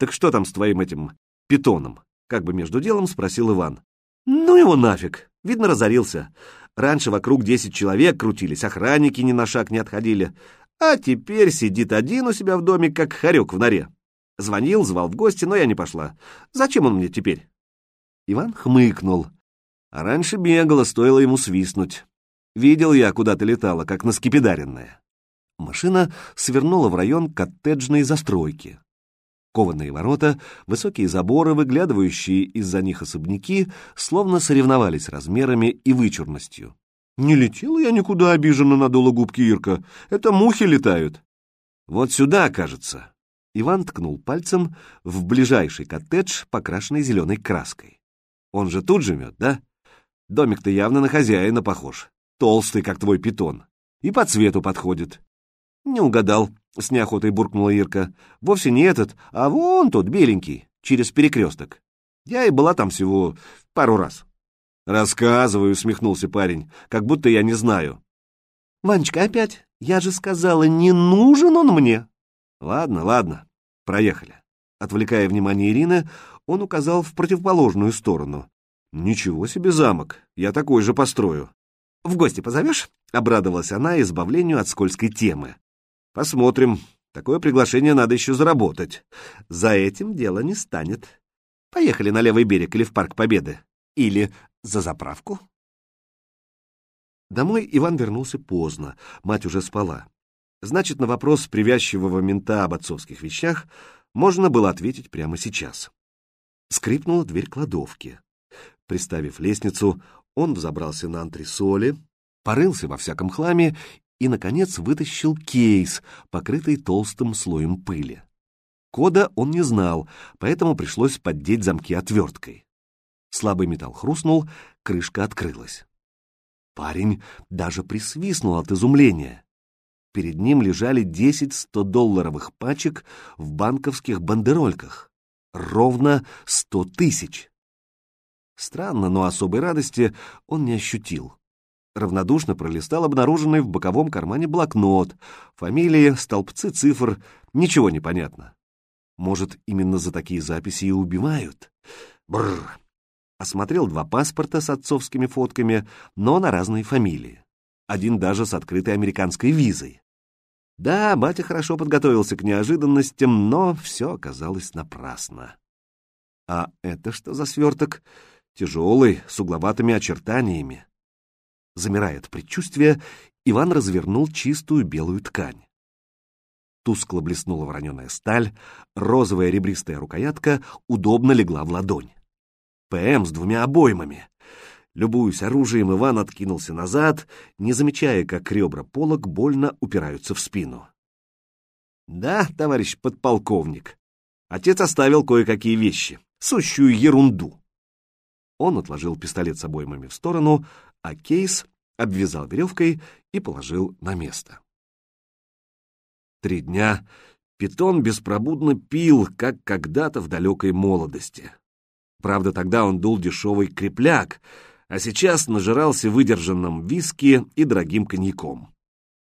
Так что там с твоим этим питоном? Как бы между делом спросил Иван. Ну его нафиг, видно, разорился. Раньше вокруг десять человек крутились, охранники ни на шаг не отходили. А теперь сидит один у себя в доме, как хорек в норе. Звонил, звал в гости, но я не пошла. Зачем он мне теперь? Иван хмыкнул. А раньше бегала, стоило ему свистнуть. Видел я, куда ты летала, как на скипидаренная. Машина свернула в район коттеджной застройки. Кованые ворота, высокие заборы, выглядывающие из-за них особняки, словно соревновались размерами и вычурностью. «Не летела я никуда обиженно надула губки Ирка. Это мухи летают». «Вот сюда, кажется». Иван ткнул пальцем в ближайший коттедж, покрашенный зеленой краской. «Он же тут живет, да? Домик-то явно на хозяина похож. Толстый, как твой питон. И по цвету подходит». «Не угадал», — с неохотой буркнула Ирка. «Вовсе не этот, а вон тот, беленький, через перекресток. Я и была там всего пару раз». «Рассказывай», — усмехнулся парень, — «как будто я не знаю». «Ванечка, опять? Я же сказала, не нужен он мне». «Ладно, ладно, проехали». Отвлекая внимание Ирины, он указал в противоположную сторону. «Ничего себе замок, я такой же построю». «В гости позовешь?» — обрадовалась она избавлению от скользкой темы. «Посмотрим. Такое приглашение надо еще заработать. За этим дело не станет. Поехали на левый берег или в Парк Победы. Или за заправку?» Домой Иван вернулся поздно, мать уже спала. Значит, на вопрос привязчивого мента об отцовских вещах можно было ответить прямо сейчас. Скрипнула дверь кладовки. Приставив лестницу, он взобрался на антресоли, порылся во всяком хламе и, наконец, вытащил кейс, покрытый толстым слоем пыли. Кода он не знал, поэтому пришлось поддеть замки отверткой. Слабый металл хрустнул, крышка открылась. Парень даже присвистнул от изумления. Перед ним лежали десять 100-долларовых пачек в банковских бандерольках. Ровно сто тысяч. Странно, но особой радости он не ощутил. Равнодушно пролистал обнаруженный в боковом кармане блокнот. Фамилии, столбцы цифр, ничего не понятно. Может, именно за такие записи и убивают? Бррр. Осмотрел два паспорта с отцовскими фотками, но на разные фамилии. Один даже с открытой американской визой. Да, батя хорошо подготовился к неожиданностям, но все оказалось напрасно. А это что за сверток? Тяжелый, с угловатыми очертаниями. Замирая от предчувствия, Иван развернул чистую белую ткань. Тускло блеснула вороненая сталь, розовая ребристая рукоятка удобно легла в ладонь. ПМ с двумя обоймами. Любуясь оружием, Иван откинулся назад, не замечая, как ребра полок больно упираются в спину. «Да, товарищ подполковник, отец оставил кое-какие вещи, сущую ерунду». Он отложил пистолет с обоймами в сторону, а кейс обвязал веревкой и положил на место. Три дня питон беспробудно пил, как когда-то в далекой молодости. Правда, тогда он дул дешевый крепляк, а сейчас нажирался выдержанным виски и дорогим коньяком.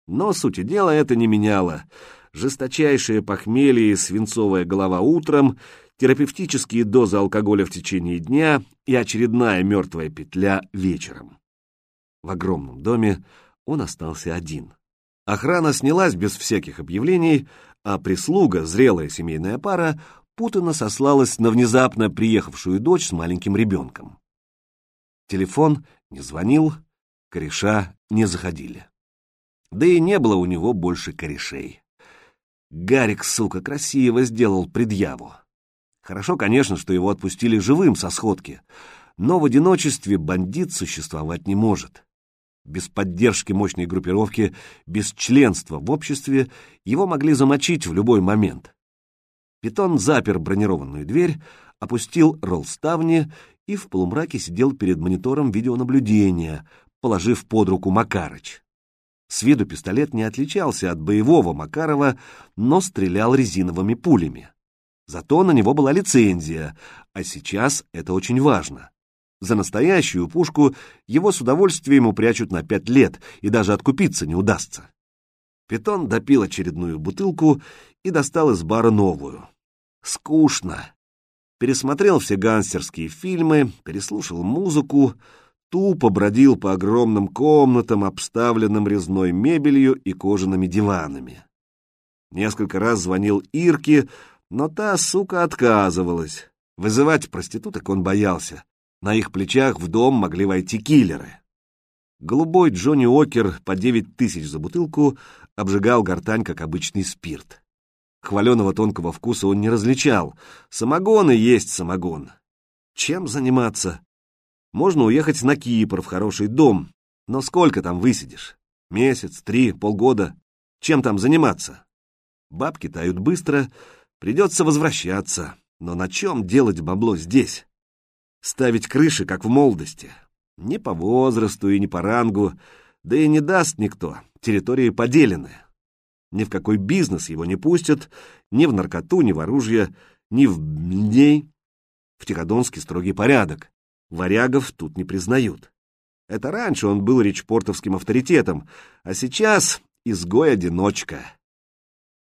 Но сути дела это не меняло. Жесточайшее похмелье и свинцовая голова утром, терапевтические дозы алкоголя в течение дня и очередная мертвая петля вечером. В огромном доме он остался один. Охрана снялась без всяких объявлений, а прислуга, зрелая семейная пара, путано сослалась на внезапно приехавшую дочь с маленьким ребенком. Телефон не звонил, кореша не заходили. Да и не было у него больше корешей. Гарик, сука, красиво сделал предъяву. Хорошо, конечно, что его отпустили живым со сходки, но в одиночестве бандит существовать не может. Без поддержки мощной группировки, без членства в обществе его могли замочить в любой момент. Питон запер бронированную дверь, опустил роллставни и в полумраке сидел перед монитором видеонаблюдения, положив под руку Макарыч. С виду пистолет не отличался от боевого Макарова, но стрелял резиновыми пулями. Зато на него была лицензия, а сейчас это очень важно. За настоящую пушку его с удовольствием упрячут на пять лет, и даже откупиться не удастся. Питон допил очередную бутылку и достал из бара новую. Скучно. Пересмотрел все гангстерские фильмы, переслушал музыку, тупо бродил по огромным комнатам, обставленным резной мебелью и кожаными диванами. Несколько раз звонил Ирке, но та, сука, отказывалась. Вызывать проституток он боялся. На их плечах в дом могли войти киллеры. Голубой Джонни Окер по девять тысяч за бутылку обжигал гортань, как обычный спирт. Хваленого тонкого вкуса он не различал. Самогон и есть самогон. Чем заниматься? Можно уехать на Кипр в хороший дом, но сколько там высидишь? Месяц, три, полгода? Чем там заниматься? Бабки тают быстро, придется возвращаться. Но на чем делать бабло здесь? Ставить крыши, как в молодости. Ни по возрасту и ни по рангу, да и не даст никто, территории поделены. Ни в какой бизнес его не пустят, ни в наркоту, ни в оружие, ни в дней. В Тиходонске строгий порядок. Варягов тут не признают. Это раньше он был речпортовским авторитетом, а сейчас изгой-одиночка.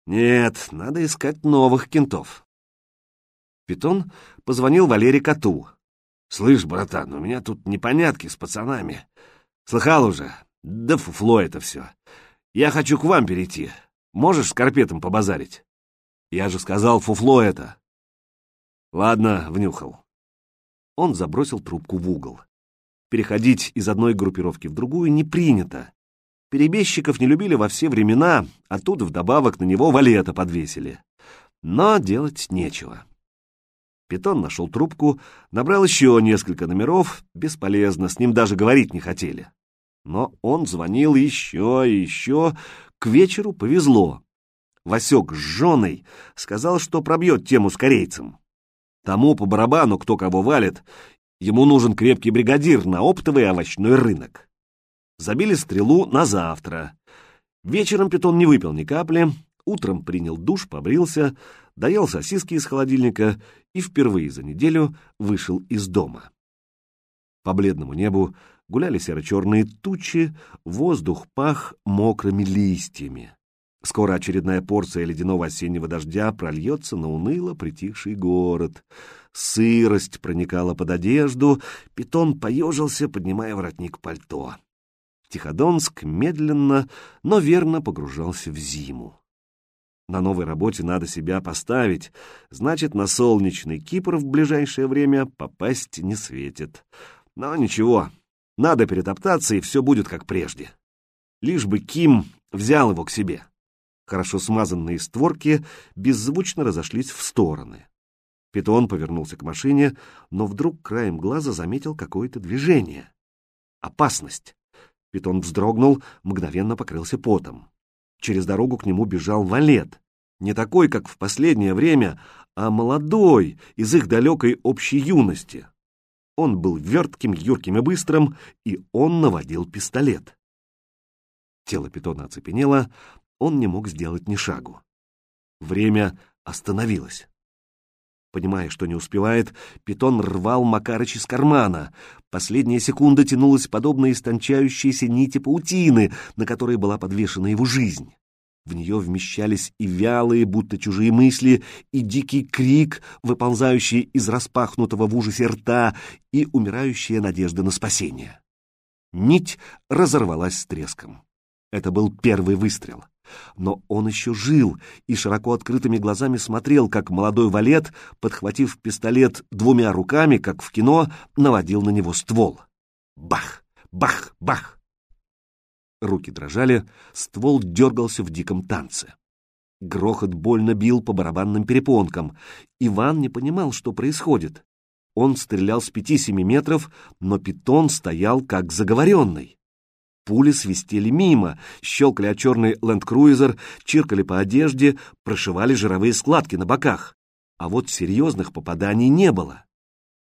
Нет, надо искать новых кентов. Питон позвонил Валере Коту. «Слышь, братан, у меня тут непонятки с пацанами. Слыхал уже? Да фуфло это все. Я хочу к вам перейти. Можешь с карпетом побазарить?» «Я же сказал, фуфло это». «Ладно, внюхал». Он забросил трубку в угол. Переходить из одной группировки в другую не принято. Перебежчиков не любили во все времена, а тут вдобавок на него валета подвесили. Но делать нечего. Питон нашел трубку, набрал еще несколько номеров, бесполезно, с ним даже говорить не хотели. Но он звонил еще и еще, к вечеру повезло. Васек с женой сказал, что пробьет тему с корейцем. Тому по барабану, кто кого валит, ему нужен крепкий бригадир на оптовый овощной рынок. Забили стрелу на завтра. Вечером Питон не выпил ни капли, утром принял душ, побрился, доел сосиски из холодильника и впервые за неделю вышел из дома. По бледному небу гуляли серо-черные тучи, воздух пах мокрыми листьями. Скоро очередная порция ледяного осеннего дождя прольется на уныло притихший город. Сырость проникала под одежду, питон поежился, поднимая воротник пальто. Тиходонск медленно, но верно погружался в зиму. На новой работе надо себя поставить, значит, на солнечный Кипр в ближайшее время попасть не светит. Но ничего, надо перетоптаться, и все будет как прежде. Лишь бы Ким взял его к себе. Хорошо смазанные створки беззвучно разошлись в стороны. Питон повернулся к машине, но вдруг краем глаза заметил какое-то движение. Опасность. Питон вздрогнул, мгновенно покрылся потом. Через дорогу к нему бежал валет. Не такой, как в последнее время, а молодой, из их далекой общей юности. Он был вертким, юрким и быстрым, и он наводил пистолет. Тело питона оцепенело, он не мог сделать ни шагу. Время остановилось. Понимая, что не успевает, питон рвал Макарыч из кармана. Последняя секунда тянулась подобно истончающейся нити паутины, на которой была подвешена его жизнь. В нее вмещались и вялые, будто чужие мысли, и дикий крик, выползающий из распахнутого в ужасе рта, и умирающая надежда на спасение. Нить разорвалась с треском. Это был первый выстрел. Но он еще жил и широко открытыми глазами смотрел, как молодой валет, подхватив пистолет двумя руками, как в кино, наводил на него ствол. Бах! Бах! Бах! Руки дрожали, ствол дергался в диком танце. Грохот больно бил по барабанным перепонкам. Иван не понимал, что происходит. Он стрелял с пяти-семи метров, но питон стоял как заговоренный. Пули свистели мимо, щелкали о черный ленд-круизер, чиркали по одежде, прошивали жировые складки на боках. А вот серьезных попаданий не было.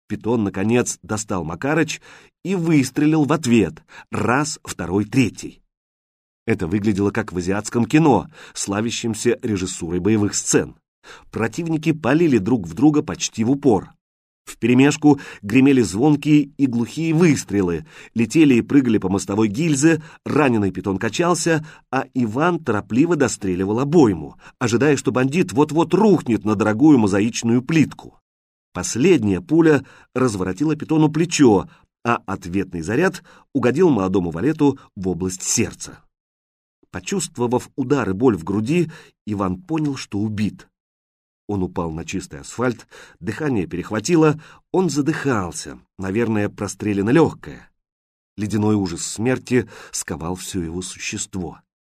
Питон, наконец, достал Макарыч и выстрелил в ответ. Раз, второй, третий. Это выглядело как в азиатском кино, славящемся режиссурой боевых сцен. Противники палили друг в друга почти в упор. Вперемешку гремели звонкие и глухие выстрелы, летели и прыгали по мостовой гильзы, раненый питон качался, а Иван торопливо достреливал обойму, ожидая, что бандит вот-вот рухнет на дорогую мозаичную плитку. Последняя пуля разворотила питону плечо, а ответный заряд угодил молодому валету в область сердца. Почувствовав удар и боль в груди, Иван понял, что убит. Он упал на чистый асфальт, дыхание перехватило, он задыхался, наверное, прострелено легкое. Ледяной ужас смерти сковал все его существо.